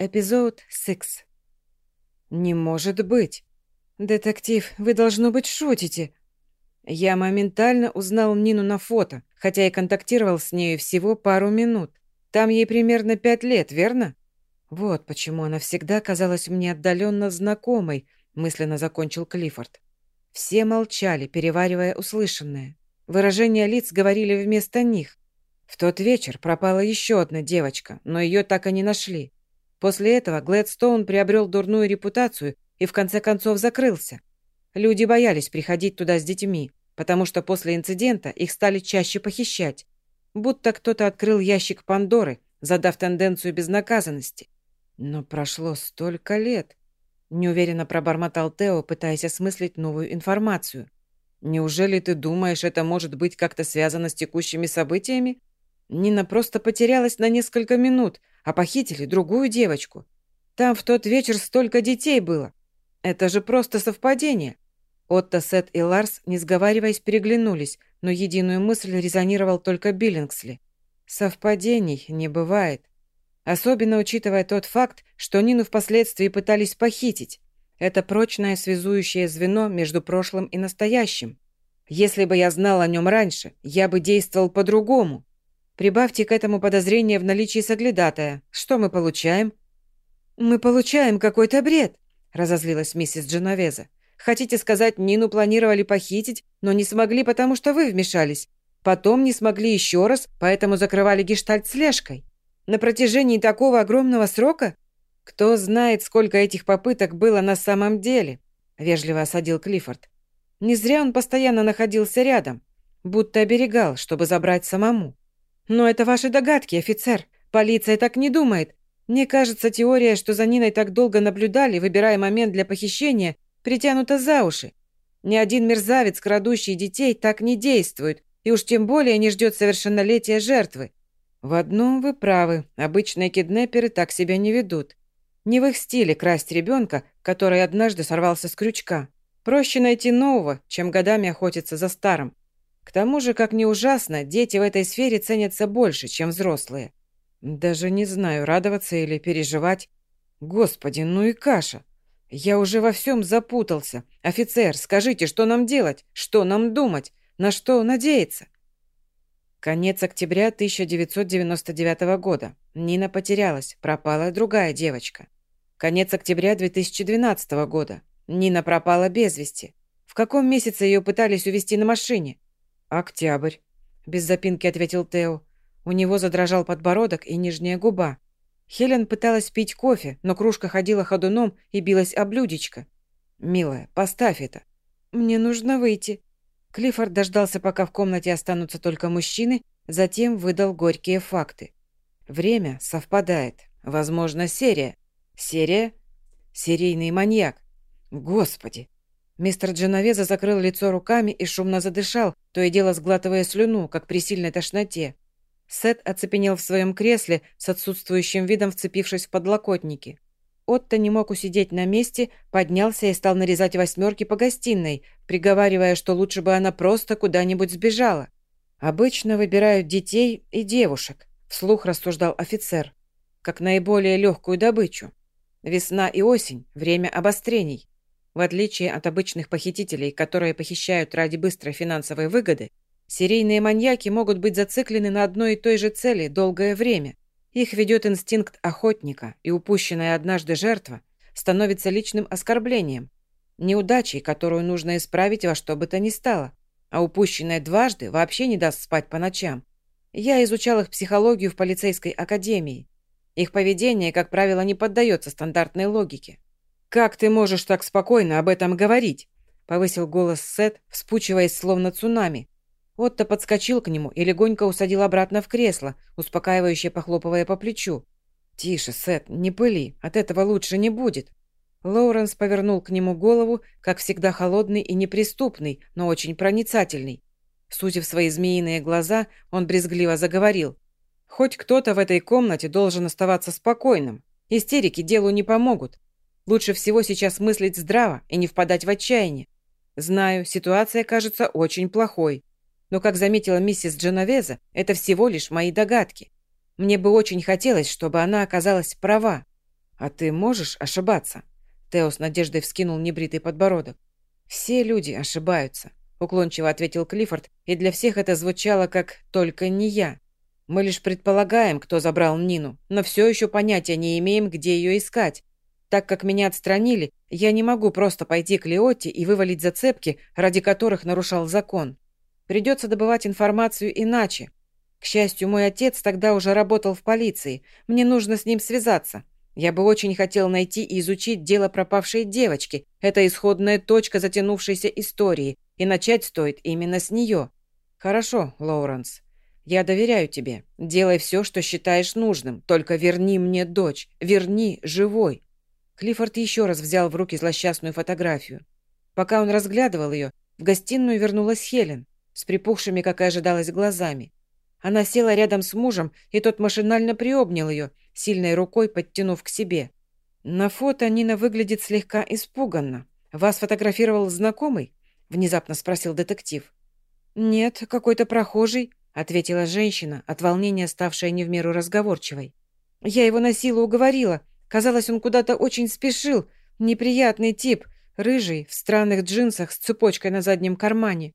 Эпизод 6. «Не может быть! Детектив, вы, должно быть, шутите!» Я моментально узнал Нину на фото, хотя и контактировал с нею всего пару минут. Там ей примерно пять лет, верно? Вот почему она всегда казалась мне отдаленно знакомой, мысленно закончил Клиффорд. Все молчали, переваривая услышанное. Выражения лиц говорили вместо них. В тот вечер пропала еще одна девочка, но ее так и не нашли. После этого Глэдстоун приобрел дурную репутацию и в конце концов закрылся. Люди боялись приходить туда с детьми, потому что после инцидента их стали чаще похищать. Будто кто-то открыл ящик Пандоры, задав тенденцию безнаказанности. Но прошло столько лет. Неуверенно пробормотал Тео, пытаясь осмыслить новую информацию. «Неужели ты думаешь, это может быть как-то связано с текущими событиями? Нина просто потерялась на несколько минут, а похитили другую девочку. Там в тот вечер столько детей было. Это же просто совпадение. Отто, Сет и Ларс, не сговариваясь, переглянулись, но единую мысль резонировал только Биллингсли. Совпадений не бывает. Особенно учитывая тот факт, что Нину впоследствии пытались похитить. Это прочное связующее звено между прошлым и настоящим. Если бы я знал о нем раньше, я бы действовал по-другому. Прибавьте к этому подозрение в наличии соглядатая. Что мы получаем?» «Мы получаем какой-то бред», — разозлилась миссис Дженовеза. «Хотите сказать, Нину планировали похитить, но не смогли, потому что вы вмешались. Потом не смогли еще раз, поэтому закрывали гештальт слежкой. На протяжении такого огромного срока? Кто знает, сколько этих попыток было на самом деле?» — вежливо осадил Клиффорд. «Не зря он постоянно находился рядом, будто оберегал, чтобы забрать самому. «Но это ваши догадки, офицер. Полиция так не думает. Мне кажется, теория, что за Ниной так долго наблюдали, выбирая момент для похищения, притянута за уши. Ни один мерзавец, крадущий детей, так не действует, и уж тем более не ждет совершеннолетия жертвы. В одном вы правы, обычные киднеперы так себя не ведут. Не в их стиле красть ребенка, который однажды сорвался с крючка. Проще найти нового, чем годами охотиться за старым. К тому же, как ни ужасно, дети в этой сфере ценятся больше, чем взрослые. Даже не знаю, радоваться или переживать. Господи, ну и каша. Я уже во всем запутался. Офицер, скажите, что нам делать? Что нам думать? На что надеяться? Конец октября 1999 года. Нина потерялась, пропала другая девочка. Конец октября 2012 года. Нина пропала без вести. В каком месяце ее пытались увезти на машине? «Октябрь», — без запинки ответил Тео. У него задрожал подбородок и нижняя губа. Хелен пыталась пить кофе, но кружка ходила ходуном и билась об блюдечко. «Милая, поставь это». «Мне нужно выйти». Клиффорд дождался, пока в комнате останутся только мужчины, затем выдал горькие факты. Время совпадает. Возможно, серия. Серия? Серийный маньяк. Господи, Мистер Дженовеза закрыл лицо руками и шумно задышал, то и дело сглатывая слюну, как при сильной тошноте. Сет оцепенел в своем кресле, с отсутствующим видом вцепившись в подлокотники. Отто не мог усидеть на месте, поднялся и стал нарезать восьмерки по гостиной, приговаривая, что лучше бы она просто куда-нибудь сбежала. «Обычно выбирают детей и девушек», – вслух рассуждал офицер, как наиболее легкую добычу. Весна и осень – время обострений. В отличие от обычных похитителей, которые похищают ради быстрой финансовой выгоды, серийные маньяки могут быть зациклены на одной и той же цели долгое время. Их ведет инстинкт охотника, и упущенная однажды жертва становится личным оскорблением, неудачей, которую нужно исправить во что бы то ни стало, а упущенная дважды вообще не даст спать по ночам. Я изучал их психологию в полицейской академии. Их поведение, как правило, не поддается стандартной логике. «Как ты можешь так спокойно об этом говорить?» Повысил голос Сет, вспучиваясь словно цунами. Отто подскочил к нему и легонько усадил обратно в кресло, успокаивающе похлопывая по плечу. «Тише, Сет, не пыли, от этого лучше не будет». Лоуренс повернул к нему голову, как всегда холодный и неприступный, но очень проницательный. Сузив свои змеиные глаза, он брезгливо заговорил. «Хоть кто-то в этой комнате должен оставаться спокойным. Истерики делу не помогут. Лучше всего сейчас мыслить здраво и не впадать в отчаяние. Знаю, ситуация кажется очень плохой. Но, как заметила миссис Дженовеза, это всего лишь мои догадки. Мне бы очень хотелось, чтобы она оказалась права. «А ты можешь ошибаться?» Тео с надеждой вскинул небритый подбородок. «Все люди ошибаются», — уклончиво ответил Клиффорд, и для всех это звучало как «только не я». «Мы лишь предполагаем, кто забрал Нину, но все еще понятия не имеем, где ее искать. Так как меня отстранили, я не могу просто пойти к Леотте и вывалить зацепки, ради которых нарушал закон. Придется добывать информацию иначе. К счастью, мой отец тогда уже работал в полиции. Мне нужно с ним связаться. Я бы очень хотел найти и изучить дело пропавшей девочки. Это исходная точка затянувшейся истории, и начать стоит именно с нее. Хорошо, Лоуренс. Я доверяю тебе. Делай все, что считаешь нужным. Только верни мне дочь. Верни живой. Клиффорд еще раз взял в руки злосчастную фотографию. Пока он разглядывал ее, в гостиную вернулась Хелен с припухшими, как и ожидалось, глазами. Она села рядом с мужем, и тот машинально приобнял ее, сильной рукой подтянув к себе. На фото Нина выглядит слегка испуганно. «Вас фотографировал знакомый?» – внезапно спросил детектив. «Нет, какой-то прохожий», – ответила женщина, от волнения ставшая не в меру разговорчивой. «Я его на силу уговорила, Казалось, он куда-то очень спешил. Неприятный тип, рыжий, в странных джинсах с цепочкой на заднем кармане.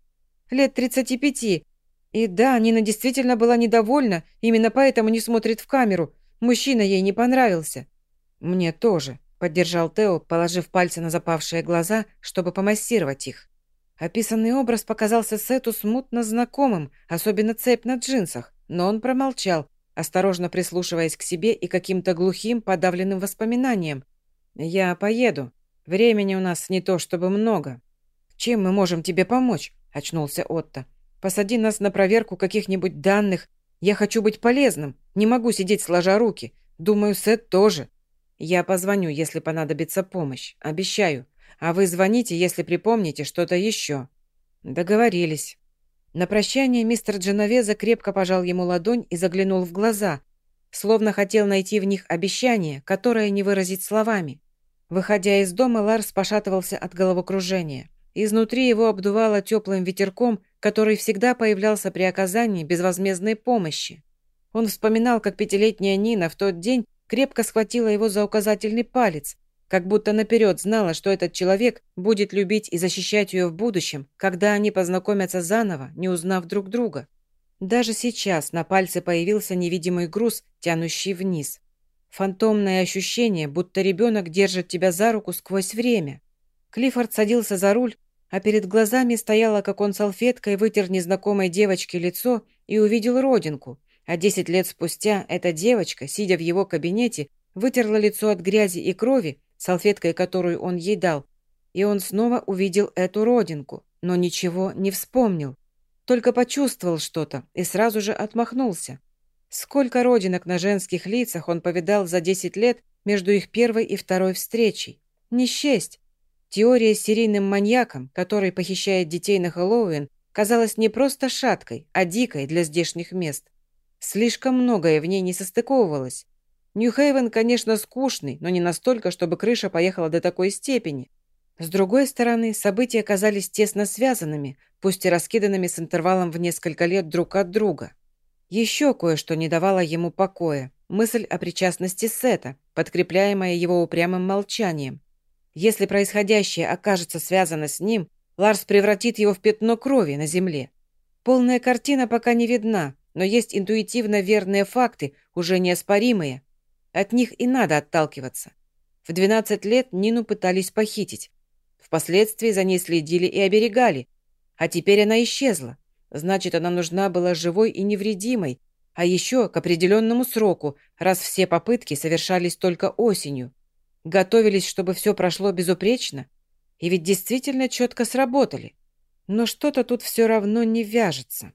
Лет 35. И да, Нина действительно была недовольна, именно поэтому не смотрит в камеру. Мужчина ей не понравился. «Мне тоже», — поддержал Тео, положив пальцы на запавшие глаза, чтобы помассировать их. Описанный образ показался Сету смутно знакомым, особенно цепь на джинсах, но он промолчал, осторожно прислушиваясь к себе и каким-то глухим, подавленным воспоминаниям. «Я поеду. Времени у нас не то чтобы много. Чем мы можем тебе помочь?» – очнулся Отто. «Посади нас на проверку каких-нибудь данных. Я хочу быть полезным. Не могу сидеть сложа руки. Думаю, Сет тоже. Я позвоню, если понадобится помощь. Обещаю. А вы звоните, если припомните что-то еще». «Договорились». На прощание мистер Дженовеза крепко пожал ему ладонь и заглянул в глаза, словно хотел найти в них обещание, которое не выразить словами. Выходя из дома, Ларс пошатывался от головокружения. Изнутри его обдувало теплым ветерком, который всегда появлялся при оказании безвозмездной помощи. Он вспоминал, как пятилетняя Нина в тот день крепко схватила его за указательный палец, как будто наперед знала, что этот человек будет любить и защищать ее в будущем, когда они познакомятся заново, не узнав друг друга. Даже сейчас на пальце появился невидимый груз, тянущий вниз. Фантомное ощущение, будто ребенок держит тебя за руку сквозь время. Клиффорд садился за руль, а перед глазами стояло, как он салфеткой вытер незнакомой девочке лицо и увидел родинку, а десять лет спустя эта девочка, сидя в его кабинете, вытерла лицо от грязи и крови салфеткой, которую он ей дал, и он снова увидел эту родинку, но ничего не вспомнил. Только почувствовал что-то и сразу же отмахнулся. Сколько родинок на женских лицах он повидал за 10 лет между их первой и второй встречей. Не. Теория с серийным маньяком, который похищает детей на Хэллоуин, казалась не просто шаткой, а дикой для здешних мест. Слишком многое в ней не состыковывалось. Нью-Хейвен, конечно, скучный, но не настолько, чтобы крыша поехала до такой степени. С другой стороны, события оказались тесно связанными, пусть и раскиданными с интервалом в несколько лет друг от друга. Еще кое-что не давало ему покоя. Мысль о причастности Сета, подкрепляемая его упрямым молчанием. Если происходящее окажется связано с ним, Ларс превратит его в пятно крови на земле. Полная картина пока не видна, но есть интуитивно верные факты, уже неоспоримые, от них и надо отталкиваться. В 12 лет Нину пытались похитить. Впоследствии за ней следили и оберегали. А теперь она исчезла. Значит, она нужна была живой и невредимой, а еще к определенному сроку, раз все попытки совершались только осенью. Готовились, чтобы все прошло безупречно. И ведь действительно четко сработали. Но что-то тут все равно не вяжется.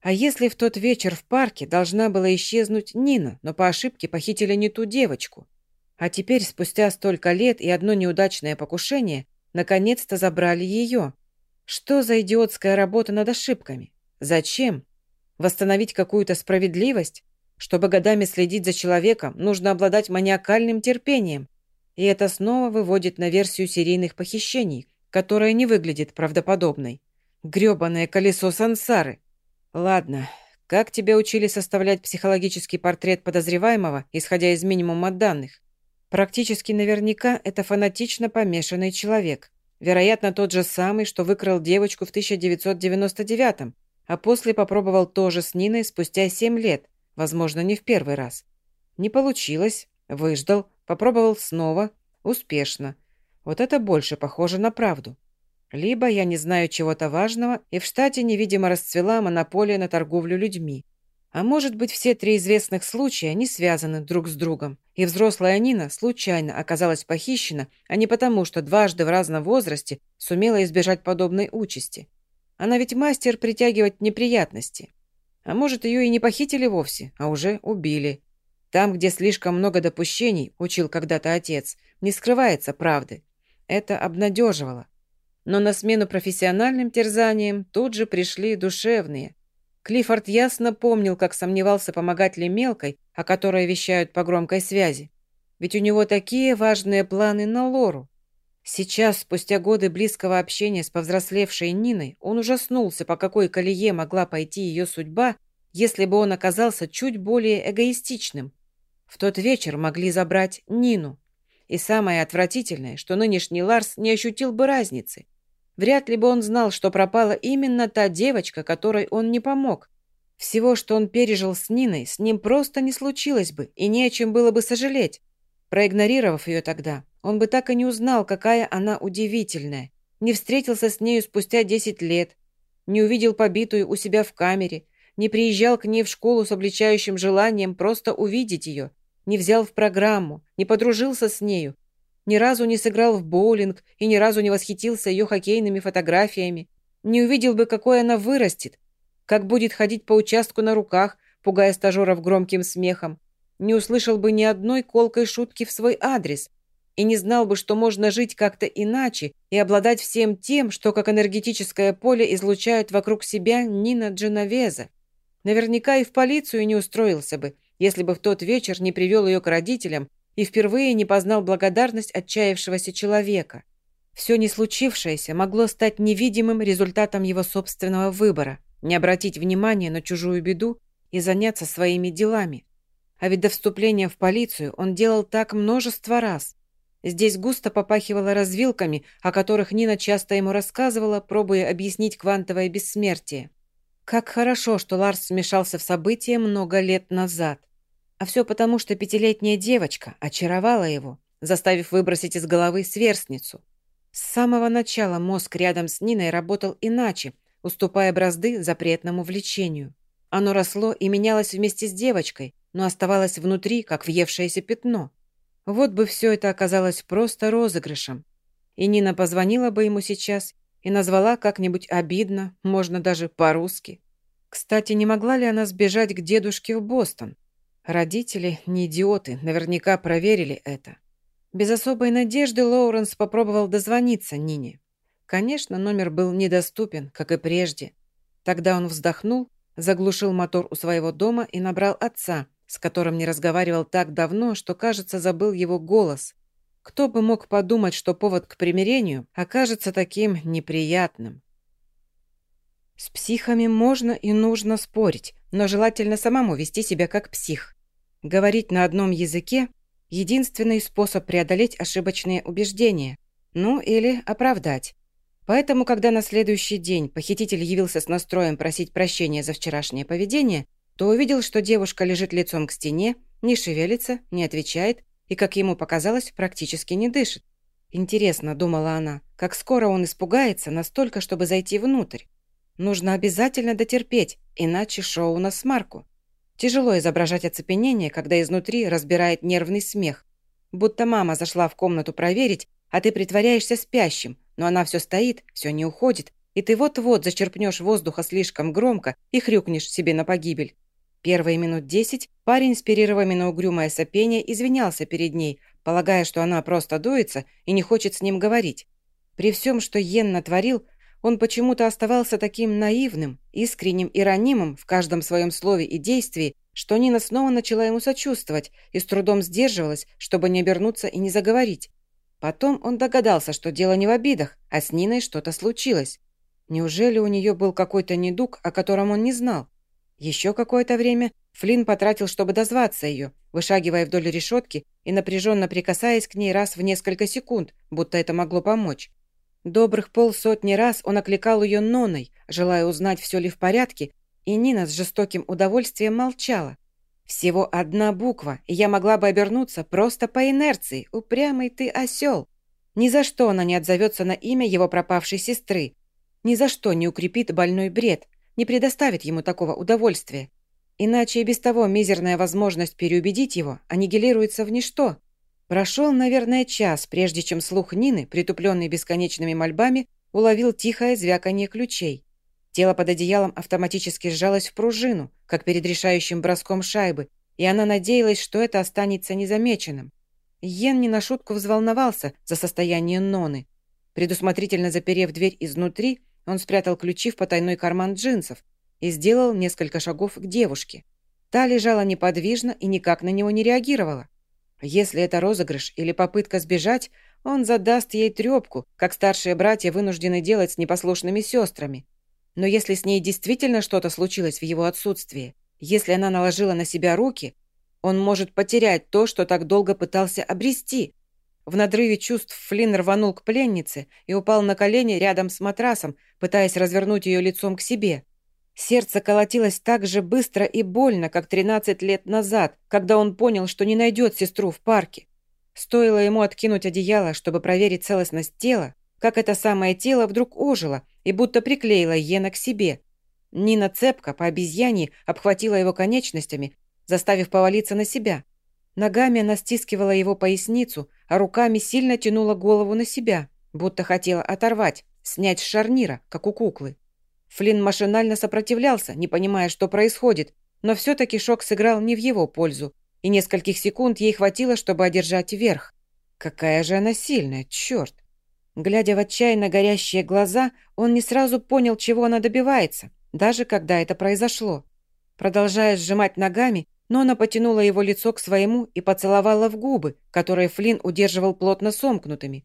А если в тот вечер в парке должна была исчезнуть Нина, но по ошибке похитили не ту девочку? А теперь, спустя столько лет и одно неудачное покушение, наконец-то забрали ее. Что за идиотская работа над ошибками? Зачем? Восстановить какую-то справедливость? Чтобы годами следить за человеком, нужно обладать маниакальным терпением. И это снова выводит на версию серийных похищений, которая не выглядит правдоподобной. Грёбаное колесо сансары. «Ладно. Как тебя учили составлять психологический портрет подозреваемого, исходя из минимума данных?» Практически наверняка это фанатично помешанный человек. Вероятно, тот же самый, что выкрал девочку в 1999 а после попробовал тоже с Ниной спустя 7 лет, возможно, не в первый раз. Не получилось, выждал, попробовал снова, успешно. Вот это больше похоже на правду. Либо я не знаю чего-то важного, и в штате невидимо расцвела монополия на торговлю людьми. А может быть, все три известных случая не связаны друг с другом, и взрослая Нина случайно оказалась похищена, а не потому, что дважды в разном возрасте сумела избежать подобной участи. Она ведь мастер притягивать неприятности. А может, ее и не похитили вовсе, а уже убили. Там, где слишком много допущений, учил когда-то отец, не скрывается правды. Это обнадеживало. Но на смену профессиональным терзаниям тут же пришли душевные. Клиффорд ясно помнил, как сомневался, помогать ли мелкой, о которой вещают по громкой связи. Ведь у него такие важные планы на Лору. Сейчас, спустя годы близкого общения с повзрослевшей Ниной, он ужаснулся, по какой колее могла пойти ее судьба, если бы он оказался чуть более эгоистичным. В тот вечер могли забрать Нину. И самое отвратительное, что нынешний Ларс не ощутил бы разницы – Вряд ли бы он знал, что пропала именно та девочка, которой он не помог. Всего, что он пережил с Ниной, с ним просто не случилось бы, и не о чем было бы сожалеть. Проигнорировав ее тогда, он бы так и не узнал, какая она удивительная. Не встретился с нею спустя 10 лет, не увидел побитую у себя в камере, не приезжал к ней в школу с обличающим желанием просто увидеть ее, не взял в программу, не подружился с нею, ни разу не сыграл в боулинг и ни разу не восхитился ее хоккейными фотографиями. Не увидел бы, какой она вырастет, как будет ходить по участку на руках, пугая стажеров громким смехом. Не услышал бы ни одной колкой шутки в свой адрес и не знал бы, что можно жить как-то иначе и обладать всем тем, что как энергетическое поле излучают вокруг себя Нина Дженовеза. Наверняка и в полицию не устроился бы, если бы в тот вечер не привел ее к родителям и впервые не познал благодарность отчаявшегося человека. Все не случившееся могло стать невидимым результатом его собственного выбора, не обратить внимания на чужую беду и заняться своими делами. А ведь до вступления в полицию он делал так множество раз. Здесь густо попахивало развилками, о которых Нина часто ему рассказывала, пробуя объяснить квантовое бессмертие. Как хорошо, что Ларс смешался в события много лет назад. А все потому, что пятилетняя девочка очаровала его, заставив выбросить из головы сверстницу. С самого начала мозг рядом с Ниной работал иначе, уступая бразды запретному влечению. Оно росло и менялось вместе с девочкой, но оставалось внутри, как въевшееся пятно. Вот бы все это оказалось просто розыгрышем. И Нина позвонила бы ему сейчас и назвала как-нибудь обидно, можно даже по-русски. Кстати, не могла ли она сбежать к дедушке в Бостон? Родители не идиоты, наверняка проверили это. Без особой надежды Лоуренс попробовал дозвониться Нине. Конечно, номер был недоступен, как и прежде. Тогда он вздохнул, заглушил мотор у своего дома и набрал отца, с которым не разговаривал так давно, что, кажется, забыл его голос. Кто бы мог подумать, что повод к примирению окажется таким неприятным. С психами можно и нужно спорить, но желательно самому вести себя как псих. Говорить на одном языке – единственный способ преодолеть ошибочные убеждения, ну или оправдать. Поэтому, когда на следующий день похититель явился с настроем просить прощения за вчерашнее поведение, то увидел, что девушка лежит лицом к стене, не шевелится, не отвечает и, как ему показалось, практически не дышит. Интересно, думала она, как скоро он испугается настолько, чтобы зайти внутрь. Нужно обязательно дотерпеть, иначе шоу на смарку. Тяжело изображать оцепенение, когда изнутри разбирает нервный смех. Будто мама зашла в комнату проверить, а ты притворяешься спящим, но она все стоит, все не уходит, и ты вот-вот зачерпнешь воздуха слишком громко и хрюкнешь себе на погибель. Первые минут десять парень, спирированный на угрюмое сопение, извинялся перед ней, полагая, что она просто дуется и не хочет с ним говорить. При всем, что Йен натворил, он почему-то оставался таким наивным, искренним и ранимым в каждом своем слове и действии, что Нина снова начала ему сочувствовать и с трудом сдерживалась, чтобы не обернуться и не заговорить. Потом он догадался, что дело не в обидах, а с Ниной что-то случилось. Неужели у нее был какой-то недуг, о котором он не знал? Еще какое-то время Флинн потратил, чтобы дозваться ее, вышагивая вдоль решетки и напряженно прикасаясь к ней раз в несколько секунд, будто это могло помочь. Добрых полсотни раз он окликал ее Ноной, желая узнать, все ли в порядке, и Нина с жестоким удовольствием молчала. Всего одна буква, и я могла бы обернуться просто по инерции. Упрямый ты осел. Ни за что она не отзовется на имя его пропавшей сестры. Ни за что не укрепит больной бред, не предоставит ему такого удовольствия. Иначе и без того мизерная возможность переубедить его аннигилируется в ничто. Прошел, наверное, час, прежде чем слух Нины, притупленный бесконечными мольбами, уловил тихое звяканье ключей. Тело под одеялом автоматически сжалось в пружину, как перед решающим броском шайбы, и она надеялась, что это останется незамеченным. Йен не на шутку взволновался за состояние Ноны. Предусмотрительно заперев дверь изнутри, он спрятал ключи в потайной карман джинсов и сделал несколько шагов к девушке. Та лежала неподвижно и никак на него не реагировала. Если это розыгрыш или попытка сбежать, он задаст ей трепку, как старшие братья вынуждены делать с непослушными сестрами. Но если с ней действительно что-то случилось в его отсутствии, если она наложила на себя руки, он может потерять то, что так долго пытался обрести. В надрыве чувств Флинн рванул к пленнице и упал на колени рядом с матрасом, пытаясь развернуть ее лицом к себе. Сердце колотилось так же быстро и больно, как 13 лет назад, когда он понял, что не найдет сестру в парке. Стоило ему откинуть одеяло, чтобы проверить целостность тела, как это самое тело вдруг ожило и будто приклеила Йена к себе. Нина цепко по обезьяне обхватила его конечностями, заставив повалиться на себя. Ногами она стискивала его поясницу, а руками сильно тянула голову на себя, будто хотела оторвать, снять с шарнира, как у куклы. Флинн машинально сопротивлялся, не понимая, что происходит, но все-таки шок сыграл не в его пользу, и нескольких секунд ей хватило, чтобы одержать верх. Какая же она сильная, черт! Глядя в отчаянно горящие глаза, он не сразу понял, чего она добивается, даже когда это произошло. Продолжая сжимать ногами, Нона потянула его лицо к своему и поцеловала в губы, которые Флинн удерживал плотно сомкнутыми.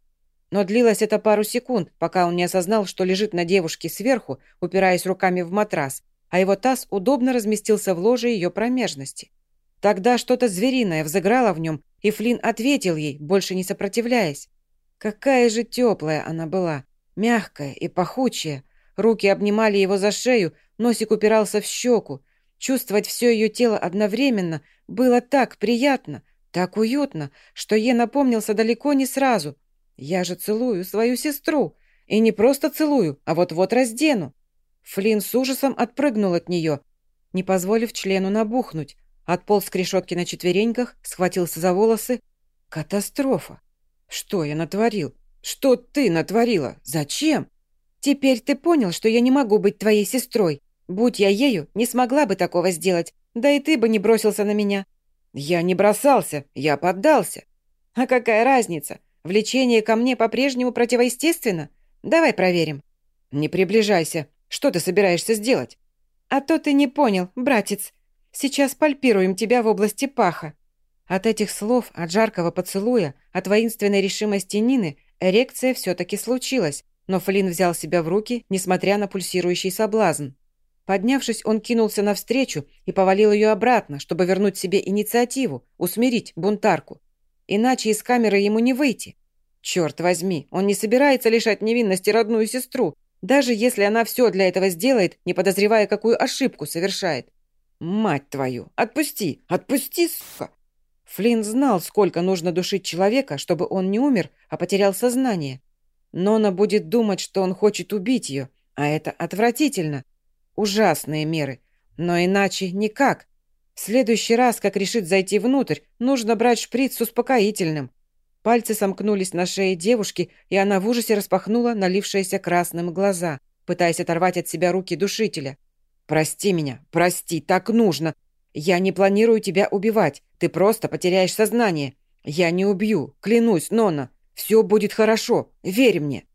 Но длилось это пару секунд, пока он не осознал, что лежит на девушке сверху, упираясь руками в матрас, а его таз удобно разместился в ложе ее промежности. Тогда что-то звериное взыграло в нем, и Флинн ответил ей, больше не сопротивляясь. Какая же теплая она была, мягкая и пахучая. Руки обнимали его за шею, носик упирался в щеку. Чувствовать все ее тело одновременно было так приятно, так уютно, что ей напомнился далеко не сразу. «Я же целую свою сестру. И не просто целую, а вот-вот раздену». Флинн с ужасом отпрыгнул от нее, не позволив члену набухнуть. Отполз к решетке на четвереньках, схватился за волосы. Катастрофа. «Что я натворил? Что ты натворила? Зачем?» «Теперь ты понял, что я не могу быть твоей сестрой. Будь я ею, не смогла бы такого сделать, да и ты бы не бросился на меня». «Я не бросался, я поддался». «А какая разница? Влечение ко мне по-прежнему противоестественно? Давай проверим». «Не приближайся. Что ты собираешься сделать?» «А то ты не понял, братец. Сейчас пальпируем тебя в области паха». От этих слов, от жаркого поцелуя, от воинственной решимости Нины эрекция все-таки случилась, но Флинн взял себя в руки, несмотря на пульсирующий соблазн. Поднявшись, он кинулся навстречу и повалил ее обратно, чтобы вернуть себе инициативу, усмирить бунтарку. Иначе из камеры ему не выйти. Черт возьми, он не собирается лишать невинности родную сестру, даже если она все для этого сделает, не подозревая, какую ошибку совершает. «Мать твою! Отпусти! Отпусти, сука!» Флинн знал, сколько нужно душить человека, чтобы он не умер, а потерял сознание. Но она будет думать, что он хочет убить ее, а это отвратительно. Ужасные меры. Но иначе никак. В следующий раз, как решит зайти внутрь, нужно брать шприц с успокоительным. Пальцы сомкнулись на шее девушки, и она в ужасе распахнула налившиеся красным глаза, пытаясь оторвать от себя руки душителя. «Прости меня, прости, так нужно. Я не планирую тебя убивать. Ты просто потеряешь сознание. Я не убью, клянусь, Нона. Все будет хорошо, верь мне».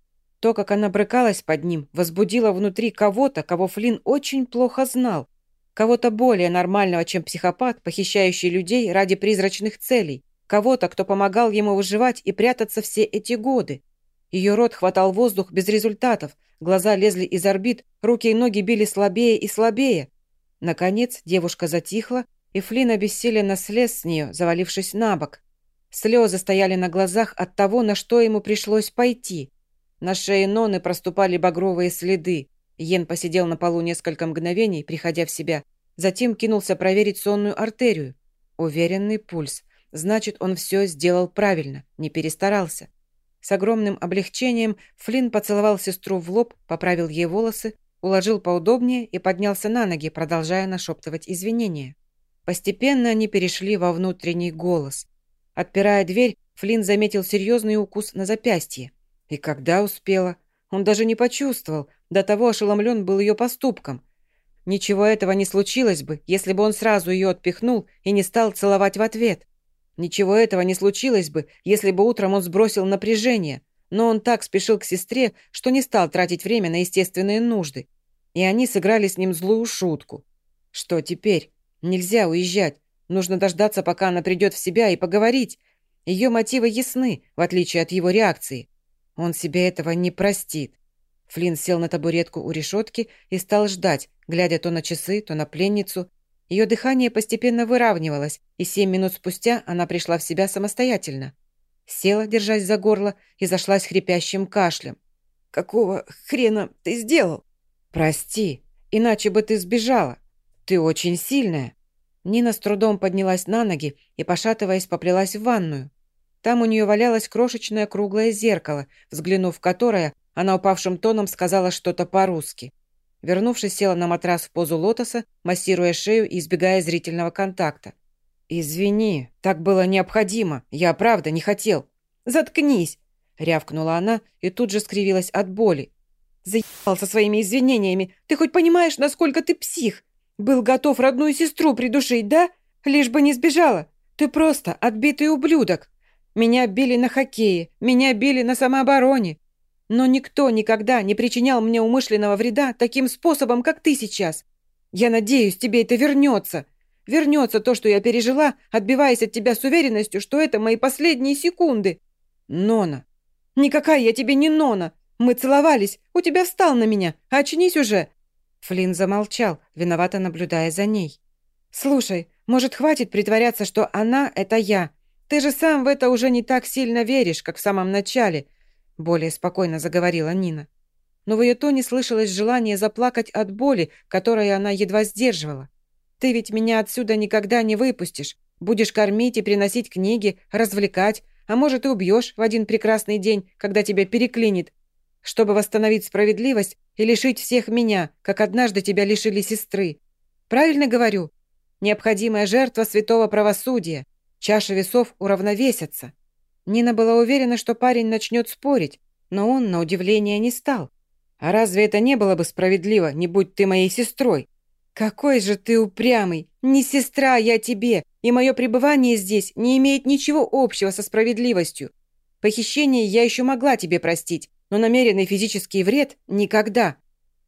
То, как она брыкалась под ним, возбудило внутри кого-то, кого Флинн очень плохо знал. Кого-то более нормального, чем психопат, похищающий людей ради призрачных целей. Кого-то, кто помогал ему выживать и прятаться все эти годы. Ее рот хватал воздух без результатов, глаза лезли из орбит, руки и ноги били слабее и слабее. Наконец девушка затихла, и Флинн обессиленно слез с нее, завалившись на бок. Слезы стояли на глазах от того, на что ему пришлось пойти. На шее Ноны проступали багровые следы. Йен посидел на полу несколько мгновений, приходя в себя. Затем кинулся проверить сонную артерию. Уверенный пульс. Значит, он все сделал правильно, не перестарался. С огромным облегчением Флинн поцеловал сестру в лоб, поправил ей волосы, уложил поудобнее и поднялся на ноги, продолжая нашептывать извинения. Постепенно они перешли во внутренний голос. Отпирая дверь, Флинн заметил серьезный укус на запястье. И когда успела? Он даже не почувствовал, до того ошеломлен был ее поступком. Ничего этого не случилось бы, если бы он сразу ее отпихнул и не стал целовать в ответ. Ничего этого не случилось бы, если бы утром он сбросил напряжение, но он так спешил к сестре, что не стал тратить время на естественные нужды. И они сыграли с ним злую шутку. Что теперь? Нельзя уезжать. Нужно дождаться, пока она придет в себя, и поговорить. Ее мотивы ясны, в отличие от его реакции. Он себе этого не простит. Флинн сел на табуретку у решетки и стал ждать, глядя то на часы, то на пленницу, ее дыхание постепенно выравнивалось, и семь минут спустя она пришла в себя самостоятельно. Села, держась за горло, и зашлась хрипящим кашлем. «Какого хрена ты сделал?» «Прости, иначе бы ты сбежала. Ты очень сильная». Нина с трудом поднялась на ноги и, пошатываясь, поплелась в ванную. Там у нее валялось крошечное круглое зеркало, взглянув в которое, она упавшим тоном сказала что-то по-русски. Вернувшись, села на матрас в позу лотоса, массируя шею и избегая зрительного контакта. «Извини, так было необходимо. Я правда не хотел». «Заткнись!» — рявкнула она и тут же скривилась от боли. «Заебал со своими извинениями. Ты хоть понимаешь, насколько ты псих? Был готов родную сестру придушить, да? Лишь бы не сбежала. Ты просто отбитый ублюдок. Меня били на хоккее, меня били на самообороне. Но никто никогда не причинял мне умышленного вреда таким способом, как ты сейчас. Я надеюсь, тебе это вернется. Вернется то, что я пережила, отбиваясь от тебя с уверенностью, что это мои последние секунды. Нона. Никакая я тебе не Нона. Мы целовались. У тебя встал на меня. Очнись уже. Флинн замолчал, виновато наблюдая за ней. «Слушай, может, хватит притворяться, что она — это я? Ты же сам в это уже не так сильно веришь, как в самом начале более спокойно заговорила Нина. Но в ее тоне слышалось желание заплакать от боли, которую она едва сдерживала. «Ты ведь меня отсюда никогда не выпустишь. Будешь кормить и приносить книги, развлекать, а может и убьешь в один прекрасный день, когда тебя переклинит, чтобы восстановить справедливость и лишить всех меня, как однажды тебя лишили сестры. Правильно говорю? Необходимая жертва святого правосудия. Чаша весов уравновесятся. Нина была уверена, что парень начнет спорить, но он, на удивление, не стал. «А разве это не было бы справедливо, не будь ты моей сестрой?» «Какой же ты упрямый! Не сестра я тебе, и мое пребывание здесь не имеет ничего общего со справедливостью. Похищение я еще могла тебе простить, но намеренный физический вред – никогда.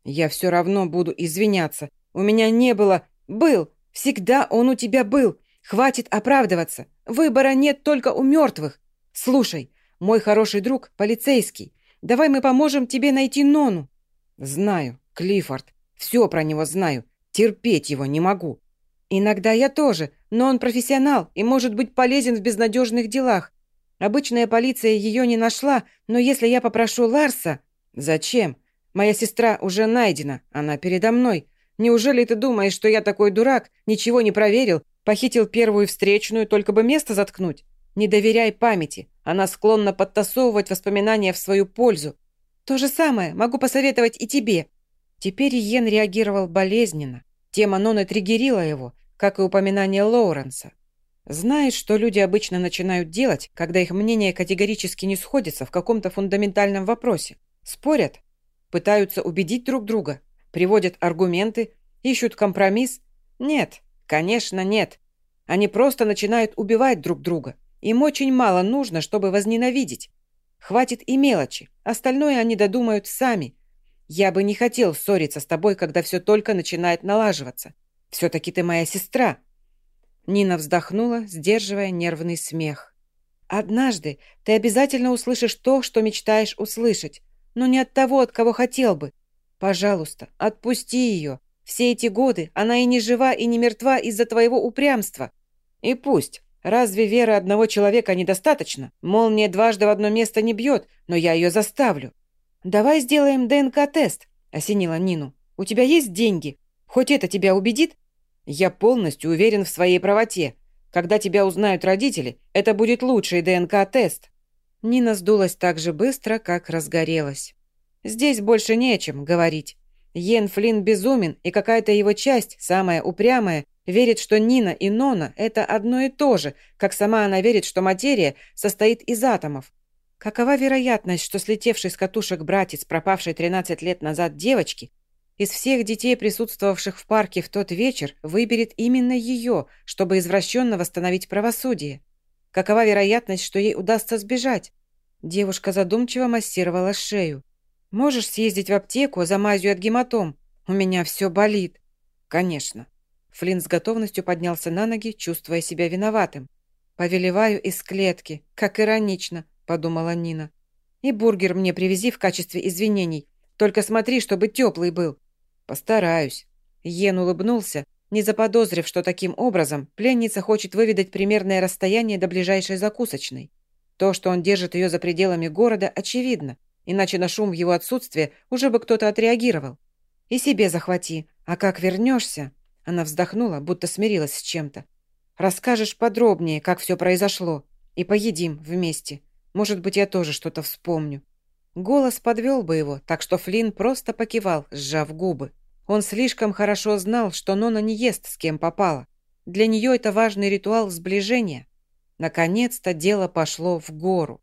Я все равно буду извиняться. У меня не было... Был! Всегда он у тебя был! Хватит оправдываться! Выбора нет только у мертвых! «Слушай, мой хороший друг – полицейский. Давай мы поможем тебе найти Нону». «Знаю, Клиффорд. Все про него знаю. Терпеть его не могу». «Иногда я тоже, но он профессионал и может быть полезен в безнадежных делах. Обычная полиция ее не нашла, но если я попрошу Ларса...» «Зачем? Моя сестра уже найдена, она передо мной. Неужели ты думаешь, что я такой дурак, ничего не проверил, похитил первую встречную, только бы место заткнуть? Не доверяй памяти. Она склонна подтасовывать воспоминания в свою пользу. То же самое могу посоветовать и тебе». Теперь Йен реагировал болезненно. Тема Ноны триггерила его, как и упоминание Лоуренса. Знает, что люди обычно начинают делать, когда их мнения категорически не сходятся в каком-то фундаментальном вопросе. Спорят, пытаются убедить друг друга, приводят аргументы, ищут компромисс. Нет, конечно, нет. Они просто начинают убивать друг друга, им очень мало нужно, чтобы возненавидеть. Хватит и мелочи, остальное они додумают сами. Я бы не хотел ссориться с тобой, когда все только начинает налаживаться. Все-таки ты моя сестра». Нина вздохнула, сдерживая нервный смех. «Однажды ты обязательно услышишь то, что мечтаешь услышать, но не от того, от кого хотел бы. Пожалуйста, отпусти ее. Все эти годы она и не жива, и не мертва из-за твоего упрямства. И пусть. Разве веры одного человека недостаточно? Молния дважды в одно место не бьет, но я ее заставлю. «Давай сделаем ДНК-тест», — осенила Нину. «У тебя есть деньги? Хоть это тебя убедит?» «Я полностью уверен в своей правоте. Когда тебя узнают родители, это будет лучший ДНК-тест». Нина сдулась так же быстро, как разгорелась. «Здесь больше не о чем говорить. Йен Флинн безумен, и какая-то его часть, самая упрямая, верит, что Нина и Нона – это одно и то же, как сама она верит, что материя состоит из атомов. Какова вероятность, что слетевший с катушек братец, пропавший 13 лет назад девочки, из всех детей, присутствовавших в парке в тот вечер, выберет именно ее, чтобы извращенно восстановить правосудие? Какова вероятность, что ей удастся сбежать? Девушка задумчиво массировала шею. «Можешь съездить в аптеку за мазью от гематом? У меня все болит». «Конечно». Флинн с готовностью поднялся на ноги, чувствуя себя виноватым. «Повелеваю из клетки. Как иронично», — подумала Нина. «И бургер мне привези в качестве извинений. Только смотри, чтобы теплый был». «Постараюсь». Йен улыбнулся, не заподозрив, что таким образом пленница хочет выведать примерное расстояние до ближайшей закусочной. То, что он держит ее за пределами города, очевидно, иначе на шум в его отсутствие уже бы кто-то отреагировал. «И себе захвати, а как вернешься?» Она вздохнула, будто смирилась с чем-то. «Расскажешь подробнее, как все произошло, и поедим вместе. Может быть, я тоже что-то вспомню». Голос подвел бы его, так что Флинн просто покивал, сжав губы. Он слишком хорошо знал, что Нона не ест с кем попало. Для нее это важный ритуал сближения. Наконец-то дело пошло в гору.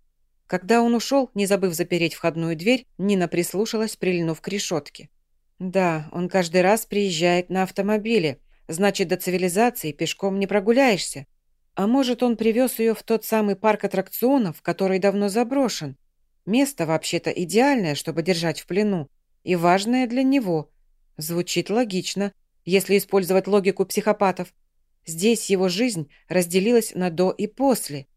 Когда он ушел, не забыв запереть входную дверь, Нина прислушалась, прильнув к решетке. Да, он каждый раз приезжает на автомобиле. Значит, до цивилизации пешком не прогуляешься. А может, он привез ее в тот самый парк аттракционов, который давно заброшен. Место вообще-то идеальное, чтобы держать в плену. И важное для него. Звучит логично, если использовать логику психопатов. Здесь его жизнь разделилась на «до» и «после».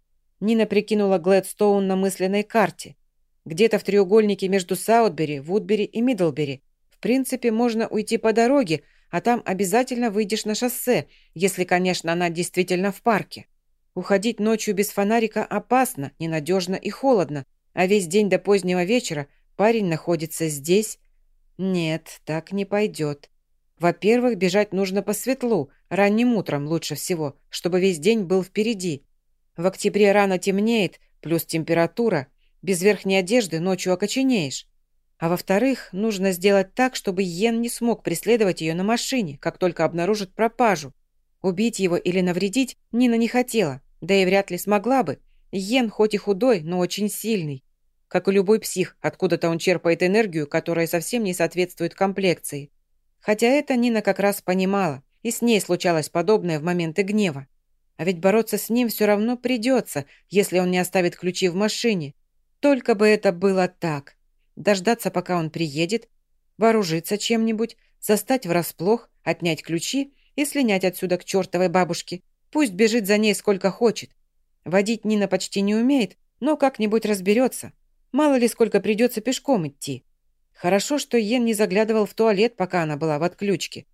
Нина прикинула Глэдстоун на мысленной карте. Где-то в треугольнике между Саутбери, Вудбери и Мидлбери – принципе, можно уйти по дороге, а там обязательно выйдешь на шоссе, если, конечно, она действительно в парке. Уходить ночью без фонарика опасно, ненадежно и холодно, а весь день до позднего вечера парень находится здесь. Нет, так не пойдет. Во-первых, бежать нужно по светлу, ранним утром лучше всего, чтобы весь день был впереди. В октябре рано темнеет, плюс температура. Без верхней одежды ночью окоченеешь. А во-вторых, нужно сделать так, чтобы Йен не смог преследовать ее на машине, как только обнаружит пропажу. Убить его или навредить Нина не хотела, да и вряд ли смогла бы. Йен хоть и худой, но очень сильный. Как и любой псих, откуда-то он черпает энергию, которая совсем не соответствует комплекции. Хотя это Нина как раз понимала, и с ней случалось подобное в моменты гнева. А ведь бороться с ним все равно придется, если он не оставит ключи в машине. Только бы это было так дождаться, пока он приедет, вооружиться чем-нибудь, застать врасплох, отнять ключи и слинять отсюда к чертовой бабушке. Пусть бежит за ней сколько хочет. Водить Нина почти не умеет, но как-нибудь разберется. Мало ли сколько придется пешком идти. Хорошо, что Йен не заглядывал в туалет, пока она была в отключке.